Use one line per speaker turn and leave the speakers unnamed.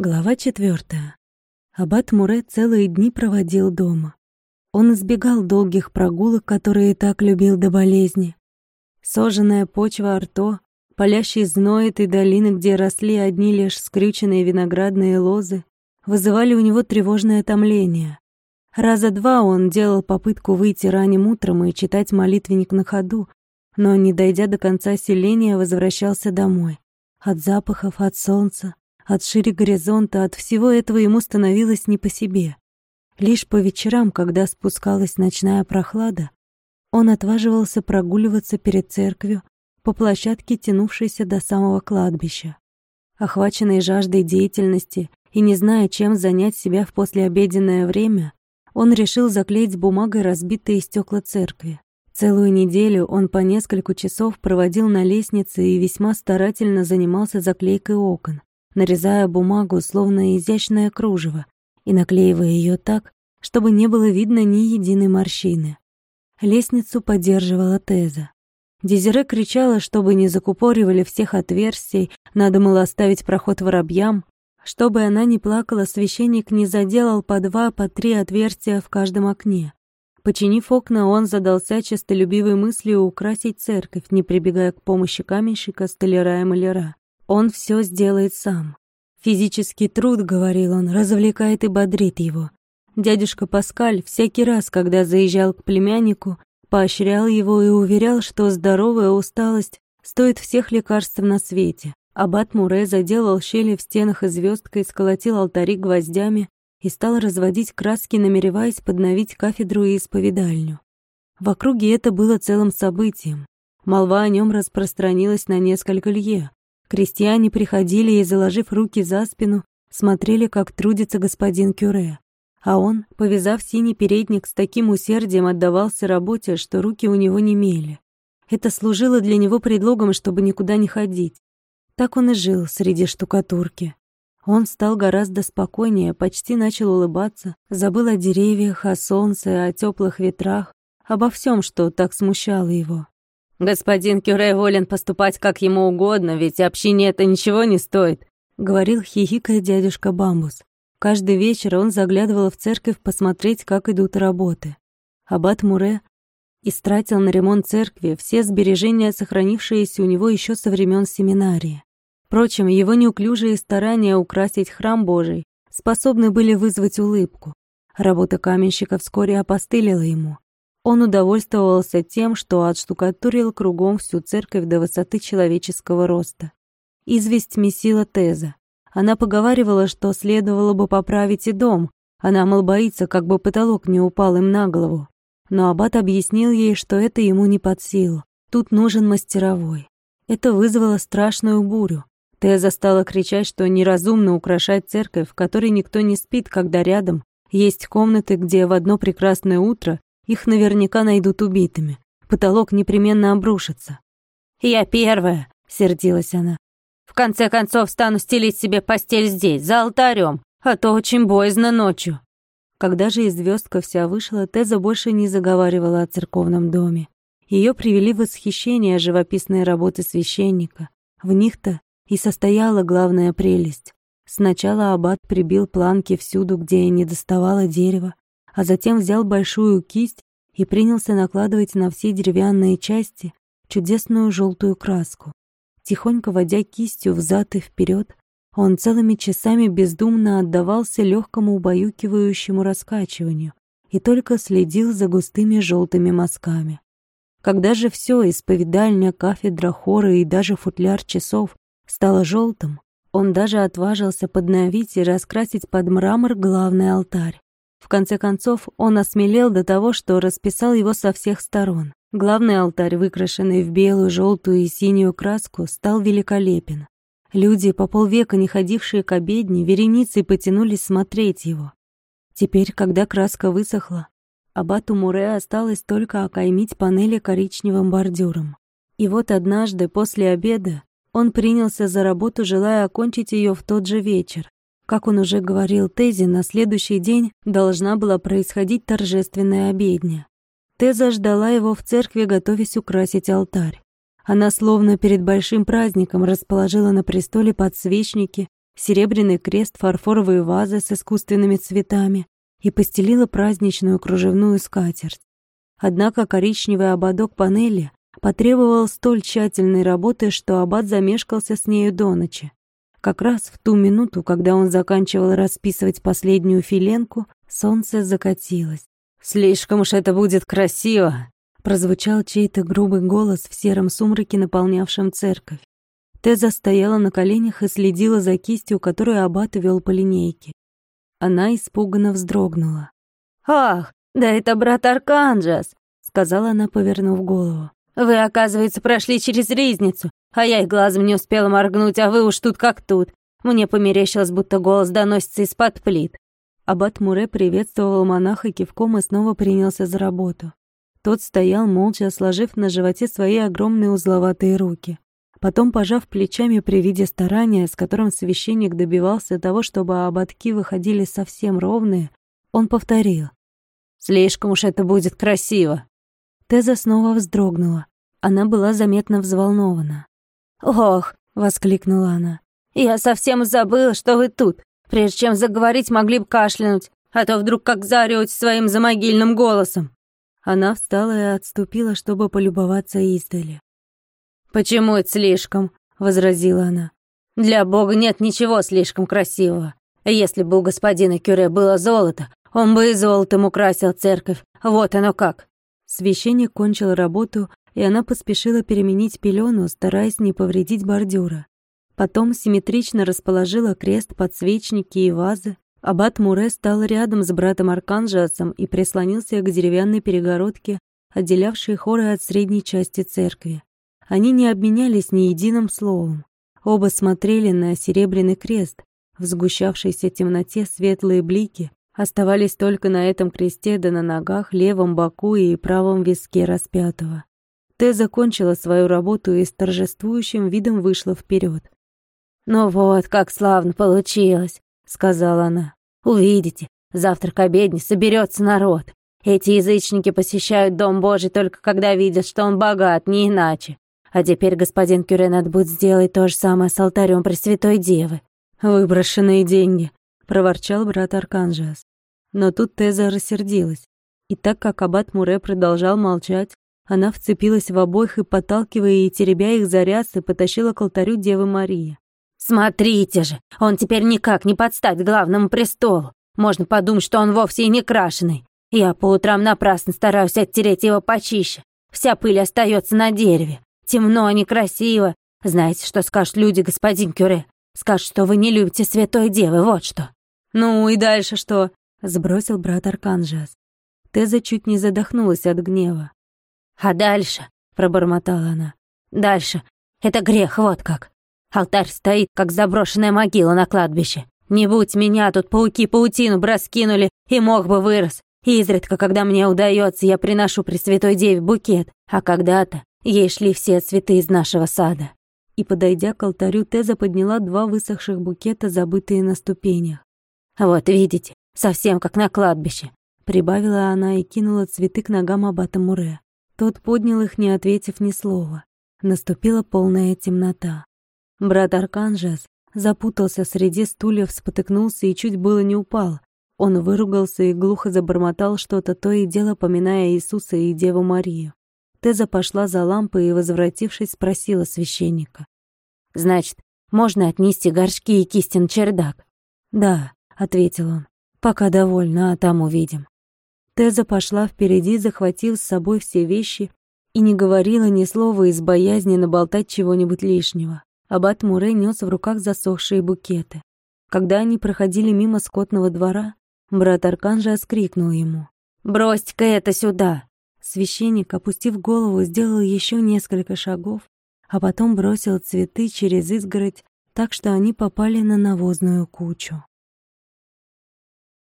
Глава четвертая. Аббат Муре целые дни проводил дома. Он избегал долгих прогулок, которые так любил до болезни. Сожженная почва Арто, палящий зной этой долины, где росли одни лишь скрюченные виноградные лозы, вызывали у него тревожное томление. Раза два он делал попытку выйти ранним утром и читать молитвенник на ходу, но, не дойдя до конца селения, возвращался домой. От запахов, от солнца, от шире горизонта, от всего этого ему становилось не по себе. Лишь по вечерам, когда спускалась ночная прохлада, он отваживался прогуливаться перед церковью по площадке, тянувшейся до самого кладбища. Охваченный жаждой деятельности и не зная, чем занять себя в послеобеденное время, он решил заклеить бумагой разбитые стекла церкви. Целую неделю он по несколько часов проводил на лестнице и весьма старательно занимался заклейкой окон нарезая бумагу, словно изящное кружево, и наклеивая ее так, чтобы не было видно ни единой морщины. Лестницу поддерживала Теза. Дезире кричала, чтобы не закупоривали всех отверстий, надо было оставить проход воробьям. Чтобы она не плакала, священник не заделал по два, по три отверстия в каждом окне. Починив окна, он задался честолюбивой мыслью украсить церковь, не прибегая к помощи каменщика, столяра и маляра. Он все сделает сам. Физический труд, говорил он, развлекает и бодрит его. Дядюшка Паскаль всякий раз, когда заезжал к племяннику, поощрял его и уверял, что здоровая усталость стоит всех лекарств на свете. Аббат Муре заделал щели в стенах и звездкой, сколотил алтари гвоздями и стал разводить краски, намереваясь подновить кафедру и исповедальню. В округе это было целым событием. Молва о нем распространилась на несколько лье. Крестьяне приходили и, заложив руки за спину, смотрели, как трудится господин Кюре. А он, повязав синий передник, с таким усердием отдавался работе, что руки у него не мели. Это служило для него предлогом, чтобы никуда не ходить. Так он и жил среди штукатурки. Он стал гораздо спокойнее, почти начал улыбаться, забыл о деревьях, о солнце, о теплых ветрах, обо всем, что так смущало его.
«Господин Кюре волен поступать как ему угодно, ведь общине это ничего не стоит», —
говорил хихикая дядюшка Бамбус. Каждый вечер он заглядывал в церковь посмотреть, как идут работы. Аббат Муре истратил на ремонт церкви все сбережения, сохранившиеся у него еще со времен семинарии. Впрочем, его неуклюжие старания украсить храм Божий способны были вызвать улыбку. Работа каменщика вскоре опостылила ему. Он удовольствовался тем, что отштукатурил кругом всю церковь до высоты человеческого роста. Известь месила Теза. Она поговаривала, что следовало бы поправить и дом. Она, мол, боится, как бы потолок не упал им на голову. Но аббат объяснил ей, что это ему не под силу. Тут нужен мастеровой. Это вызвало страшную бурю. Теза стала кричать, что неразумно украшать церковь, в которой никто не спит, когда рядом есть комнаты, где в одно прекрасное утро их наверняка найдут убитыми. Потолок непременно обрушится.
«Я первая», — сердилась она. «В конце концов стану стелить себе постель здесь, за алтарем, а то очень боязно ночью».
Когда же и звездка вся вышла, Теза больше не заговаривала о церковном доме. Ее привели в восхищение живописные работы священника. В них-то и состояла главная прелесть. Сначала аббат прибил планки всюду, где не доставало дерева, а затем взял большую кисть и принялся накладывать на все деревянные части чудесную желтую краску. Тихонько водя кистью взад и вперед, он целыми часами бездумно отдавался легкому убаюкивающему раскачиванию и только следил за густыми желтыми мазками. Когда же все, исповедальня, кафедра, хоры и даже футляр часов стало желтым, он даже отважился подновить и раскрасить под мрамор главный алтарь. В конце концов, он осмелел до того, что расписал его со всех сторон. Главный алтарь, выкрашенный в белую, желтую и синюю краску, стал великолепен. Люди, по полвека не ходившие к обедне, вереницей потянулись смотреть его. Теперь, когда краска высохла, аббату Муре осталось только окаймить панели коричневым бордюром. И вот однажды, после обеда, он принялся за работу, желая окончить ее в тот же вечер. Как он уже говорил Тезе, на следующий день должна была происходить торжественная обедня. Теза ждала его в церкви, готовясь украсить алтарь. Она словно перед большим праздником расположила на престоле подсвечники, серебряный крест, фарфоровые вазы с искусственными цветами и постелила праздничную кружевную скатерть. Однако коричневый ободок панели потребовал столь тщательной работы, что аббат замешкался с нею до ночи. Как раз в ту минуту, когда он заканчивал расписывать последнюю филенку, солнце закатилось.
«Слишком уж это будет красиво!»
Прозвучал чей-то грубый голос в сером сумраке, наполнявшем церковь. Теза стояла на коленях и следила за кистью, которую аббат вел по линейке. Она испуганно вздрогнула.
«Ах, да это брат Арканджас!»
— сказала она, повернув голову.
«Вы, оказывается, прошли через ризницу, а я и глазом не успела моргнуть, а вы уж тут как тут. Мне померещилось, будто голос доносится из-под плит».
Аббат Муре приветствовал монаха кивком и снова принялся за работу. Тот стоял молча, сложив на животе свои огромные узловатые руки. Потом, пожав плечами при виде старания, с которым священник добивался того, чтобы ободки выходили совсем ровные, он повторил.
«Слишком уж это будет красиво».
Теза снова вздрогнула. Она была заметно взволнована.
«Ох!» — воскликнула она. «Я совсем забыла, что вы тут. Прежде чем заговорить, могли бы кашлянуть, а то вдруг как заорёте своим замогильным голосом».
Она встала и отступила, чтобы полюбоваться издали.
«Почему это слишком?» — возразила она. «Для Бога нет ничего слишком красивого. Если бы у господина Кюре было золото, он бы и золотом украсил церковь. Вот оно как».
Священник кончил работу, и она поспешила переменить пелену, стараясь не повредить бордюра. Потом симметрично расположила крест, подсвечники и вазы. Аббат Муре стал рядом с братом Арканжиасом и прислонился к деревянной перегородке, отделявшей хоры от средней части церкви. Они не обменялись ни единым словом. Оба смотрели на серебряный крест. В сгущавшейся темноте светлые блики оставались только на этом кресте да на ногах, левом боку и правом виске распятого. Тэ закончила свою работу и с торжествующим видом вышла вперед.
«Ну вот, как славно получилось», — сказала она. «Увидите, завтра к обедне соберется народ. Эти язычники посещают Дом Божий только когда видят, что он богат, не иначе. А теперь, господин Кюре, надо будет сделать то же самое с алтарем Пресвятой Девы.
Выброшенные деньги, проворчал брат Арканжиас. Но тут Теза рассердилась. И так как аббат Муре продолжал молчать, она вцепилась в обоих и, подталкивая и теребя их за рясы, потащила к алтарю Девы Марии.
«Смотрите же, он теперь никак не подстать главному престолу. Можно подумать, что он вовсе и не крашеный. Я по утрам напрасно стараюсь оттереть его почище. Вся пыль остается на дереве. Темно, некрасиво. Знаете, что скажут люди, господин Кюре? Скажут, что вы не любите Святой Девы, вот что».
«Ну и дальше что?» — спросил брат Арканжиас. Теза чуть не задохнулась от гнева.
«А дальше?» — пробормотала она. «Дальше. Это грех, вот как. Алтарь стоит, как заброшенная могила на кладбище. Не будь меня, тут пауки паутину бы раскинули, и мох бы вырос. Изредка, когда мне удается, я приношу Пресвятой Деве букет, а когда-то Ей шли все цветы из нашего сада.
И, подойдя к алтарю, Теза подняла два высохших букета, забытые на ступенях.
«Вот видите, совсем как на кладбище», —
прибавила она и кинула цветы к ногам аббата Муре. Тот поднял их, не ответив ни слова. Наступила полная темнота. Брат Арканжес запутался среди стульев, спотыкнулся и чуть было не упал. Он выругался и глухо забормотал что-то, то и дело поминая Иисуса и Деву Марию. Теза пошла за лампой и, возвратившись, спросила священника.
«Значит, можно отнести горшки и кисти на чердак?»
«Да», — ответил он. «Пока довольна, а там увидим». Теза пошла впереди, захватив с собой все вещи и не говорила ни слова из боязни наболтать чего-нибудь лишнего. Аббат Муре нес в руках засохшие букеты. Когда они проходили мимо скотного двора, брат Арканжа скрикнул ему.
«Брось-ка это сюда!»
Священник, опустив голову, сделал еще несколько шагов, а потом бросил цветы через изгородь так, что они попали на навозную кучу.